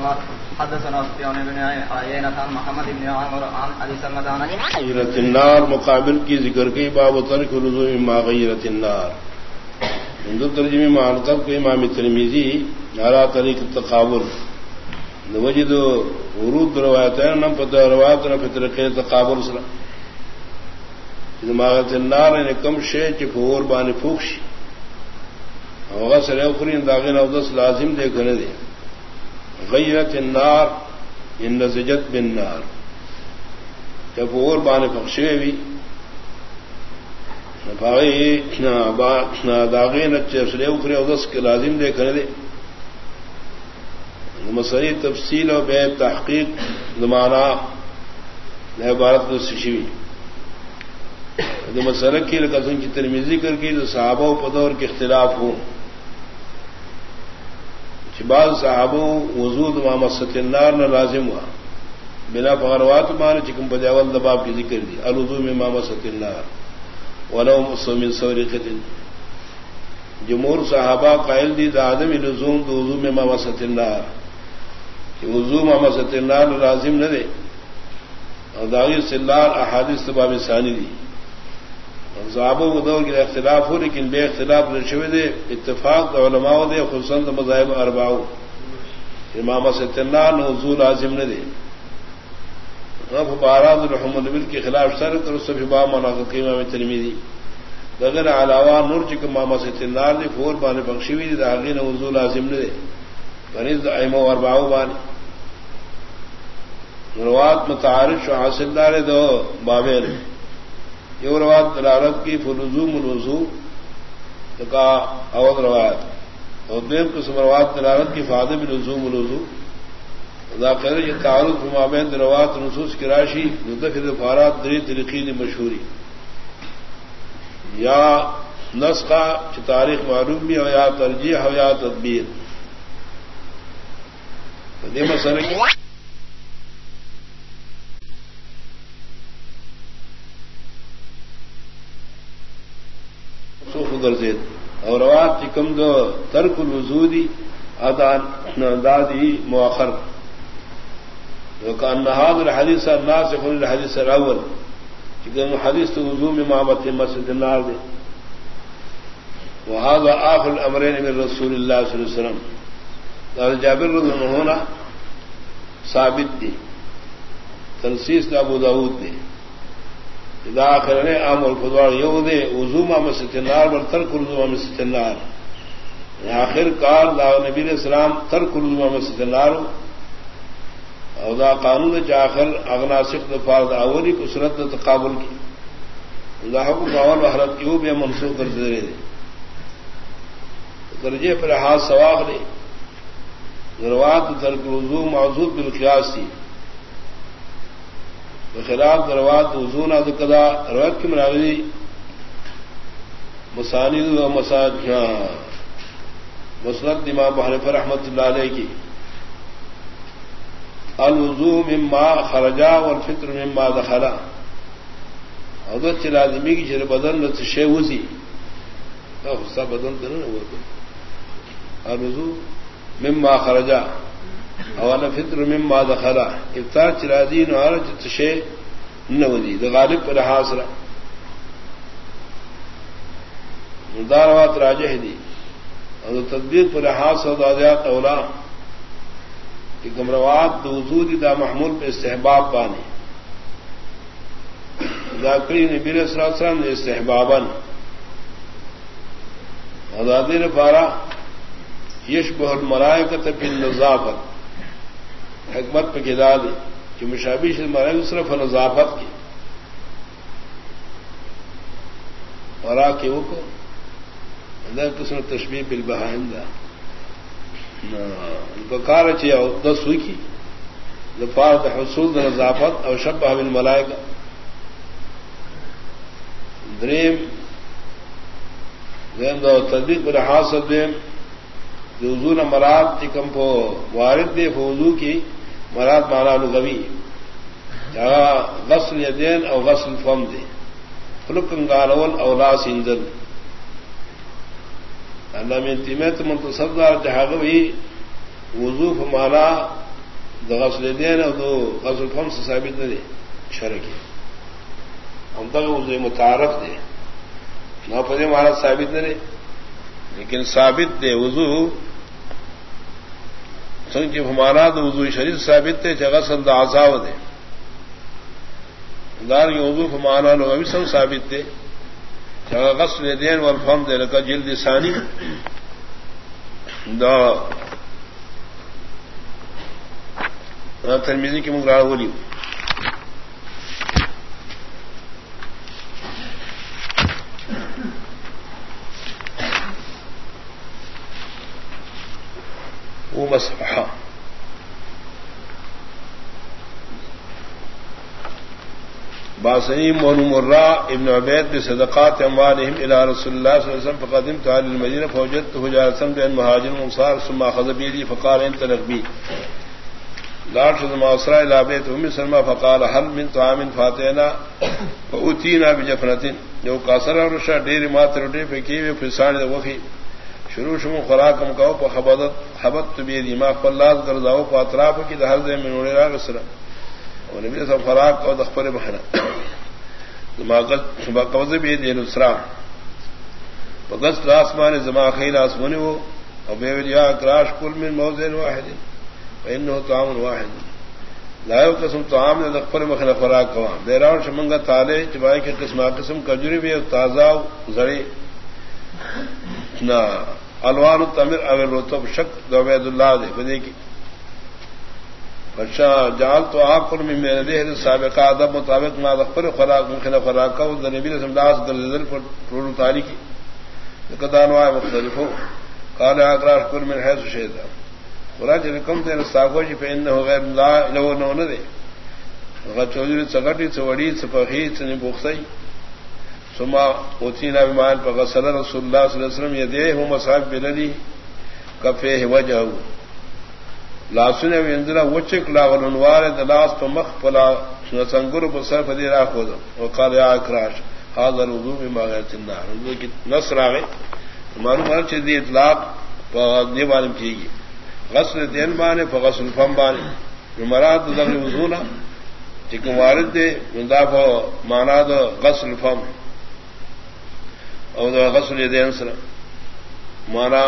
عمر حدثنا سفيان بن عيينة عن محمد بن عمر عن ابي سلمة عن غیرت النار مقابل کی ذکر کی باب ترک رضو ما غیرت النار. ہندو ترجمے میں معرکب کو امام ترمیزی نارا طریق تقابل وجد ورود روایت ہے نم پتہ روایت نہ فطر کے تقابل سر. دماغت النار نے کم شے چفور بان فوکش ہوگا سر اخری داغن اودس لازم دے گھر دے. غیرت النار، ان نزجت بن نار جب اور بان پخشے بھی داغے نچے اخرے ادس کے لازم دے کر دے. مسری تفصیل اور بے تحقیق زمانہ نئے بھارت کو سشوی مسرک کی قسم کی ترمیزی کر کے جو صحابہ و پدور کے اختلاف ہوں بعض صحابوں وضود محمد ستار نہ لازم ہوا. بنا پہروات مان چکم پجاول دباب کی ذکر دی. الدو میں محمد ستار ولو سومن سوری قتل جمہور صحابہ قائل دی دادم لزوم تو وضو میں محمد ستار کہ وضو محمد ستار لازم نہ دے اور داغی سلار احادث باب ثانی دی. صحابوں کو کے اختلاف ہو، لیکن بے اختلاف نشوے دے، اتفاق علماء دے خسند مذاہب ارباؤ امام سے تنا نوزو لازم نے دے۔ بارہ الرحم البل کے خلاف سر کر صفا مناقت امام ترمیدی اگر علاوہ نور چک ماما سے تنار نے فور بان بخشی ہوئی داغی نے وضو لازم نے دے۔ بنیز ایم و ارباؤ بان روات متعارف حاصل دار دو بابے نے یہ روایت دلالت کی فلزو ملوزو کا اود روایت. اور دیم قسم روایت دلالت کی فاد بھی رضو ملوزو ذاکر یہ تعارف مابین روایت نصوص کی راشی مدفر فارات دری طریقی نے مشہوری. یا نسخہ کی تاریخ معلوم بھی ہو، یا ترجیح ہو، یا تدبیر مسئلہ کی گرزید اور روات چکم دو ترک الوزودی ادان دادی مؤخر. کان نہاد الحدیث الناس خل الحدیث الاول چکم حدیث تو وضو میں محمد مسجد النار دے وهذا آخر الأمرين من رسول الله صلى الله عليه وسلم. قال جابر رضي الله عنه ثابت دي تنسيس ابو داود دي ادا کرنے عام اور خدوار یو دے وزوما میں ستنار بر ترک رزوما میں ستنار آخر کار دا نبی السلام ترک رزوما میں ستنار اور دا قانون چاخر اگنا سکھ دفار دا اولی کو سرت تقابل کی. دا حکم اول حرت کی وہ بھی منسوخ کر دے رہے درجے پر ہاتھ سواخ لے. ضروات ترک رضو موجود بالقیاس تھی خلاف دروات وزون کدا روت کی مراوی مساند و مساج ہاں. مسرت دماغ بحرف رحمت اللہ علیہ کی الوضو مما خرجا اور فطر مما دخلا۔ ادت لازمی کی شر بدن شے وزی۔ غصہ بدن تو نہیں الوضو مما خرجا۔ اوالا فطر مما دخلا۔ افطار چرادی نوارا چتشے نودی دا غالب پر حاصلہ۔ داروات راجہ دی۔ اور تدبیر پر حاص و اولا کہ گمروات وضودی دا محمول پہ استحباب بانے۔ ذاکری نبیر اسلام نے استحبابن آزادی نے پارا یش بہت مرائے کا تفیل نظافت حکمت پہ گدا دے کہ مشابی سے مرائے صرف نظافت کی۔ اور کے وہ کو قسم تشبیح بل بہائندہ بکار چیا دس ہوئی کی دفاع حصول نظافت اور شب حامل ملائے گا دریم دیم دو تدبیر پر حاصل دیم وضو نہ مراد چکم کو وارد دے فوضو کی مراد مانا لغوی غسل یدین او غسل فم دے فلکنگارول اولا سندل اللہ میں تیمیت منتصدار جہاں بھی وضو مانا غسل دین اور دو غسل فم سے ثابت نہ دے شرکی ہم تک اسے متعارف دے۔ نہ پذے مہارت ثابت نہ دے لیکن ثابت دے وضو سنگ جب ہمارا تو وضو شریف ثابت تھے جگہ سند آزاو دے۔ دار کے وضو ہمارا لوگ ابھی سب ثابت تھے جگہ غسل دین اور فم دے لگا جلد ثانی. دا ترمیزی کی مغرا بولی وہ بس باسعی مون مرا ابن عبید بصدقات اموالهم الى رسول الله صلى الله عليه وسلم فقدمت على المدينه فوجدته جالسا بين مهاجر وانصار ثم اخذ بيدي فقال انت لغبي لاٹ معسرا لابیت ام سلمہ فقال هل من طعام فاتینا فاتینا بجفنتين جو کاسر اور شا ډیر ماتر ډیر پکې وی فسان د وخی شروع شمو خوراکم کو په خبرت حبت بی دی ما خپل لاس ګرځاو په اطراف کې د هر ځای منوړي راغ سره او نبی صاحب خوراک او د خپل بهنه ما قد قبض بی دی نصرا پس آسمان زما خیل آسمانی وہ او بے وجہ کراش کل من موزن واحد، فإنه طعام واحد۔ لا يو قسم طعام نے دخل مخل خوراک کوا بیراون شمنگا تالے چبائے کے قسم قسم کجوری بھی تازہ زڑی نہ الوان تمر اگر روتب شک دو عبید اللہ دے بدے کی اچھا جال تو آپ کو میرے دے سابقہ ادب مطابق نہ دخل خوراک مخل خوراک کا نبی رسم داس دل پر ٹول تاری کی۔ قدان وائے مختلف ہو قال اقرار کل من حیث شیطان کم دے ساگو جی پہ غیر لا لو نو نہ دے۔ چودھری چگٹی چوڑی، چپخی، چنی بوخسائی سما اوتھی نا بیمان پر غسل رسول اللہ صلی اللہ علیہ وسلم، یہ دے ہوں مساق بللی کفے وجہ لاسن اندرا وچک لاغل انوار دلاس تو مخ پلا سنگر پر سر پدی را خود وقال یا اکراش حاضر وضو بما غیر النار. وضو کی نصر آگئے معلوم ہے چیز دی اطلاق دی معلوم کی گئی غسل دین بانے فغسل فم بانے مراد دغل وضونا چکم وارد دے منداف مانا دو غسل فم. او دو غسل دین سر مانا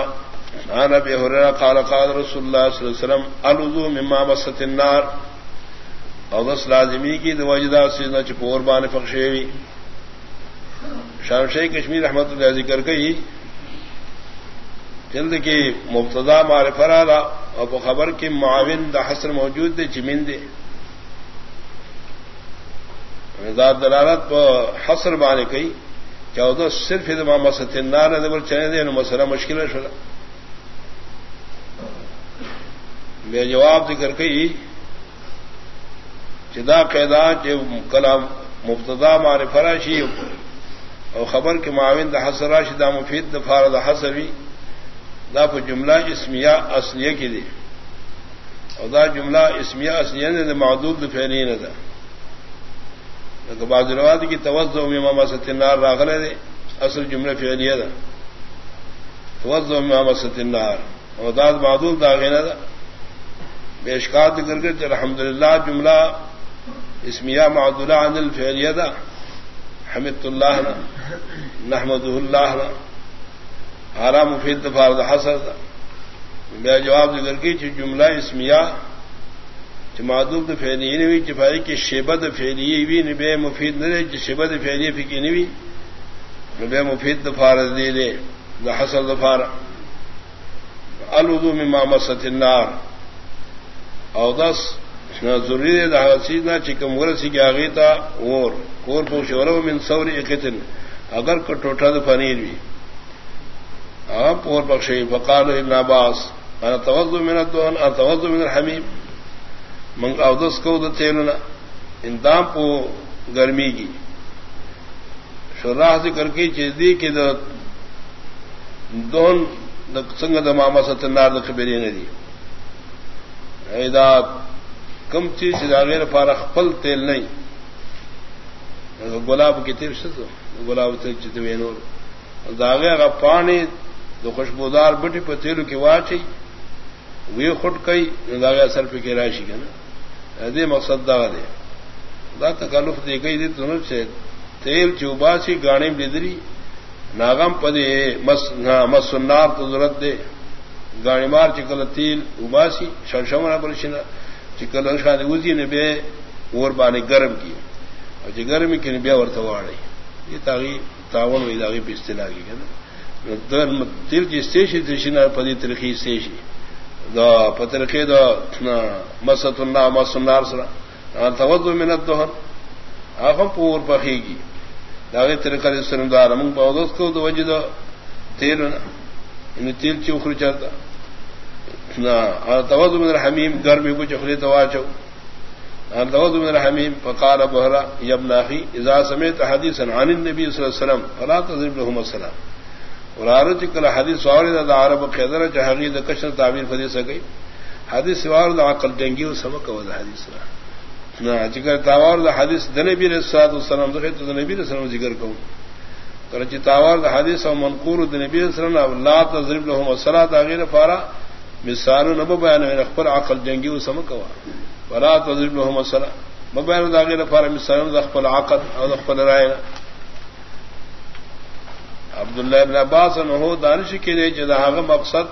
آنا بے حرر قال قال رسول اللہ صلی اللہ علیہ وسلم الوضو مما مست النار. او دس لازمی کی دو وجدہ سیدنا چپور بانے فخشیوی شام شیخ کشمیر رحمت اللہ ذکر کئی۔ جلد کی مبتدا مار فرادا اور خبر کی معاون دا حسر موجود دے جمین دے۔ دلالت پہ حسر بانے کئی۔ چودہ صرف امام ستندار چلے دے مسئلہ مشکل ہے بے جواب ذکر کئی جدا قیدا جو کلام مبتدا مار فراشی اور خبر کے معاون دا حسر راشی دا مفید دفار دا حسر بھی دا پا جملہ اسمیہ اصلیہ کی دی اور دا جملہ اسمیہ اصلیہ نے دا معدود دا فیلین دا لیکن بعض رواد کی توجہ امام ستنار راغلے دے، اصل جملہ فیلیہ دا توجہ امام ستنار اور دا معدود دا غینہ دا بیشکات کر کے الحمد للہ جملہ اسمیہ معدولہ عن الفیلیہ دا حمد اللہ نحمد اللہ آرا مفید فارد حسر بیا جواب ذکر کی چھ جملہ اسمیہ چھ معدوب نوی چپائی کی شبد فیلی وی نبے مفید نرے چھ شبد فیلی فکی نوی نبے مفید فارد دے دے، دا حسر دفار الوضو مما مست النار۔ او دس نہ ضروری دے دا حسیدنا چکم ورسی کی آغیتا اور، کور پوشورو من سوری اقتن، اگر کٹوٹا دا فنیر بھی آپ اور بخشی فقال ابن عباس انا توضو من الدوان، انا توضو من الحمیم. منگ اودس کو دا تیلنا اندام پو گرمی کی شراح ذکر کی چیز دی کہ دا دون دا سنگ دا ماما ستنار دا خبری ندی ایدا کم چیز دا غیر فارغ پل تیل نہیں۔ گلاب کی تیر شد گلاب تیر چیز وینور داغے اگر پانی دو خوشبودار بٹی پتیلو کی واچی، وی خٹ کئی داغا سر پہ کے راشی کا نا دے مقصد دا دے۔ دا تکلف دے گئی دی تنو سے تیل چوبا سی گاڑی بدری ناغم پدے مس سنار تو ضرورت دے۔ گاڑی مار چکل تیل اباسی شمشمنا برشنا چکل شاد وزی نے بے اور بانے گرم کی اور جی گرمی کی بے اور تواڑی یہ تاغی تاون وی داغی پہ استلا کی نا تیل کی استیشی ترشنا پدی ترخی استیشی دا پترکے دا مسط اللہ مسنار سرا۔ توجہ منت دوہر آخم پور پخی گی داغی ترکر سرم دار من پودس کو دو وجہ دا تیل نا۔ یعنی ان تیل چوخر چاہتا. توجہ من الحمیم گرمی کو چخلی تواچو توجہ من الحمیم فقال بہرا یبن اخی، اذا سمیت حدیثا عن النبی صلی اللہ علیہ وسلم، فلا تضرب لهم السلام. ورارت کل حدیث سوار دا عرب خیدر چہگی دا کشن تعبیر فدی سکی. حدیث سوار دا، عقل ڈنگی و سمک و دا حدیث را. نا چکر تاوار دا حدیث دنبی رسالت والسلام، دا خیط دنبی رسالم ذکر کون. کرچی تاوار دا حدیث و منقور دنبی رسالم لا تضرب لهم الصلاة غیر فارا مثال نبو بیان من اخبر عقل ڈنگی و سمک و ولا تضرب لهم الصلاة. مبین دا غیر فارا مثال دا اخبر عقل او دا اخبر رائنا عبداللہ ابن عباس نہو دانش کے لیے جدا آغا مقصد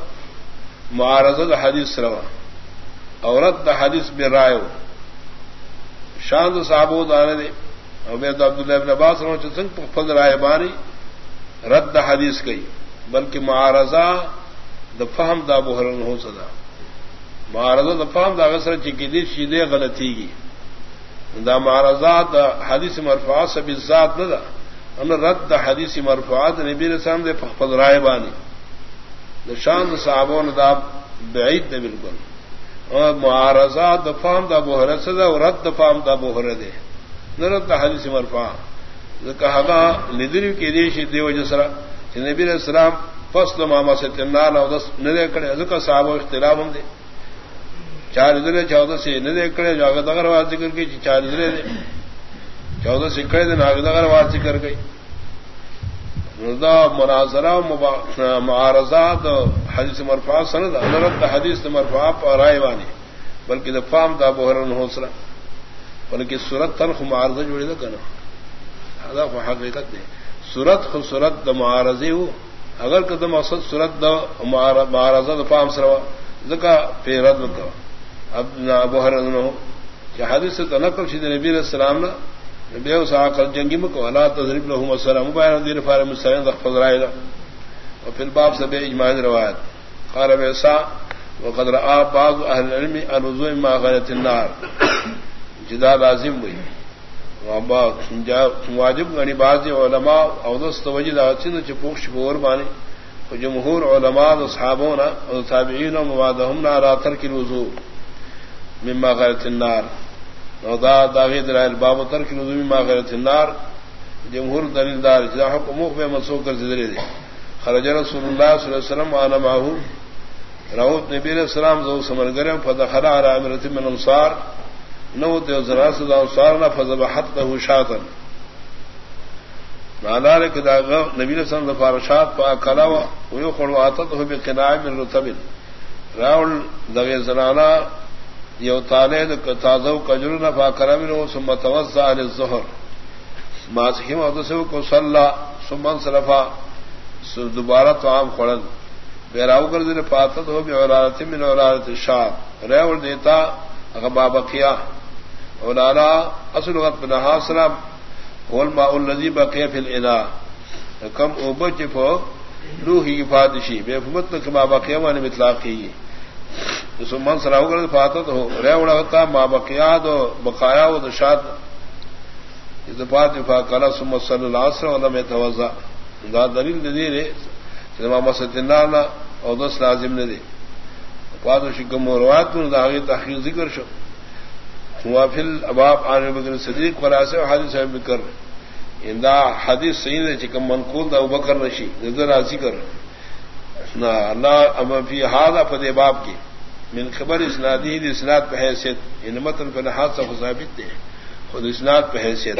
معارض حدیث روا عورت دا حدیث بے رائے شاند صاحب دانے دے عبید عبداللہ ابن عباس نہو چسنگ فض رائے بانی رد حدیث گئی، بلکہ معارضہ دا فہم دا بحرن ہو سدا معارضہ دا فہم دا غسر چکی دی شیدے غلطی گی دا معارضہ دا حدیث مرفوع سبی ذات نہ دا ان رد حدیث مرفوعات نبی رسام دے فخفض رائے بانی دا شان دا صحابون دا بعید دے بالکل. اور معارضات دا فام دا بوہر سدا و رد دا فام دا بوہر دے نرد دا حدیث مرفوع کہا لدری کی دیش دیو جسرا کہ نبی علیہ السلام فصل ماما سے تنال او دس ندے کڑے ذکر صحابہ اختلاف ہم دے چار ادھر چودہ سے ندے کڑے جو اگر اگر ذکر کی چار ادھر دے چودہ سکڑے دن آگدگر وار ذکر گئی مناظرہ معارضات حدیث مرفا سند حضرت حدیث مرفا رائے وانی بلکہ دفام دا بحرن حوصلہ بلکہ سورت تنخ معارضہ جوڑی دا کنا ہدف حقیقت دے سورت خو سورت دا معارضی ہو اگر کہ قدم اصد سورت دا معارضہ دا فام سروا ذکا پہ رد کا اب نہ بحرن ہو کہ حدیث سے تنقل شید نبی علیہ السلام نے بے اسا کل جنگی مکو اللہ تضرب لهم السلام. مبارک دیر فار مستعین تحفظ رائے اور پھر باب سے بے اجماع روایت. قال بیسا وقد رأى بعض اهل العلم الوضوء ما غلط النار. جدا لازم ہوئی واجب غنی بعض علماء او دست وجد اچن چپوخ شبور بانی جمهور علماء اصحابون او تابعین و موادهم نارا ترک الوضوء مما غلط النار. او دا داغی دلائل باب تر کی نظمی ما غیرت النار. جمہور دلیل دار جدا حق موخ میں منسوخ کر زدرے دے. خرج رسول اللہ صلی اللہ علیہ وسلم آنا ماہو. راوت نبی علیہ السلام زو سمر گرم فدخل على من انصار. نو تے زرا صدا انصارنا فذبحته شاطا مانا لك دا نبی علیہ السلام دفار شاط فا کلاوا ویخور واتته بقناع من رتب راول دغی زنانا یو تالے تازو کجر نفا کرم نو سم توزا الظہر ماسخیم ادسو کو صلی سمن صرفا دوبارہ تو عام خڑن بیراو کر دے پاتت ہو بھی اولادت من اولادت شاد ریور دیتا غبا بقیا اولالا اصل وقت بن حاصرم هو الماء الذي بقي في الاناء کم اوبچ فو روحی فادشی بے فمت کما بقیا من مطلقی من سراؤ کر فاتت ہو رے اڑا ہوتا ماں بقیات و بقایا و دشاد دفاع کلا سم صلی اللہ عصر علم توزا دا دلیل دے رے ماما ستنانا اور دس لازم نے دے پاد شکم و روایت میں داغی تحقیق ذکر شو۔ موافل اباب آنے بکر صدیق فراسے و حادث صاحب بکر اندا حدیث صحیح ہے چکم منقول دا بکر نشی نظر ذکر نہ اللہ ام فی ہاضا فدے باب کی۔ من خبر اسنادی دی اسناد پہ حیثیت۔ ان متن پہ نحاظ سا ثابت دے خود اسناد پہ حیثیت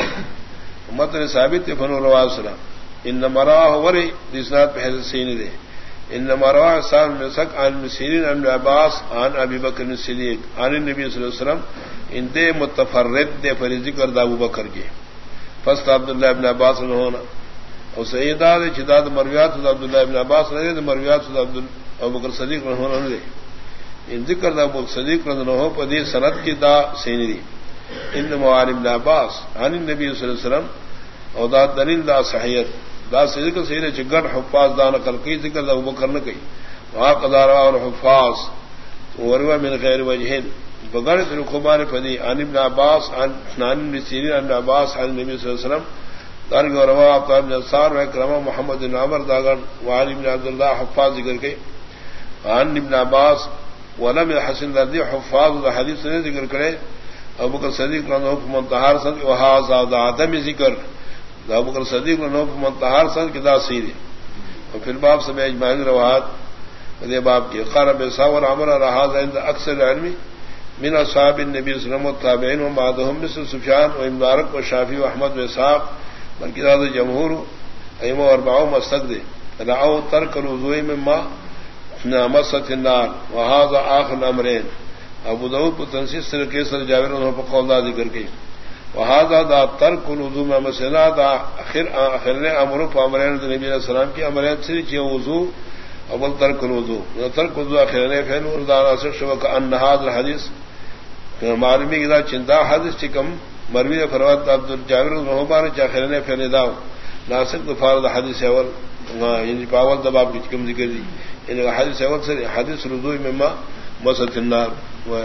متن ثابت دے فنو رواز سنا ان مرا وری دی اسناد پہ حیثیت سین دے ان مروا سان مسک عن مسیرین ابن عباس عن ابی بکر الصدیق عن النبی صلی اللہ علیہ وسلم ان دے متفرد دے پر ذکر دا ابو بکر کے فست عبداللہ ابن عباس نے ہونا۔ اور سیدہ دے چداد مرویات عبداللہ ابن عباس نے دے مرویات عبد ابو بکر صدیق نے ہونا دے۔ ان ذکر دا ابو صدیق نے ہو پدی سند کی دا سینی دی۔ ان موار ابن عباس عن النبی صلی اللہ علیہ وسلم اور دا دلیل دا صحیحت دا ذکر سیرے چگن حفاظ دا نقل کی ذکر دا ابو بکر نہ کئی۔ وہاں قدارا اور حفاظ وروا من غیر وجہن بغیر رخبان پدی عن ابن عباس، عن نان سیرین ابن عباس، عن نبی صلی اللہ علیہ وسلم دار گوروا عطا بن انصار و کرما محمد بن عمر داغن وعن ابن عبد الله حفاظ ذکر کے عن ابن عباس ولم حسن ذی حفاظ الحديث نے ذکر کرے۔ ابو بکر صدیق نے حکم منتہر سن وہذا عدم ذکر۔ ابو بکر صدیق نے حکم منتہر سن کدا سیدھی اور پھر باب سے اجماع روایت۔ دے باب کی، قرب ساور امر رہا عند اکثر علمی۔ من اصحاب النبي صلى الله عليه وسلم والتابعين وبعضهم مثل سفيان ومبارك وشافي واحمد واسحاق بلکہ داد هذا جمهور ايما اربعه مستقد دعوا ترك الوضوء مما نمست النار. وهذا اخر الامرين ابو داود کو تنسیص سے کیسر جابر انہوں پر قول ذکر کی. وهذا دا ترك الوضوء ما مسنا دا اخر اخر نے امر په امرین نبی علیہ السلام کی. امرین سے چھ وضو اول ترک الوضو. ترک الوضو اخر نے فعل وردا اثر شو کہ ان هذا الحديث معلومی کی چنتا حدیث چکم، مروی فروت عبد الجابر رحمان چاخر نے پھر داو ناسک دفار حدیث اول یعنی پاول دباب کی چکم ذکر دی. یعنی حدیث اول سے حدیث رضوی مما مسد النار. و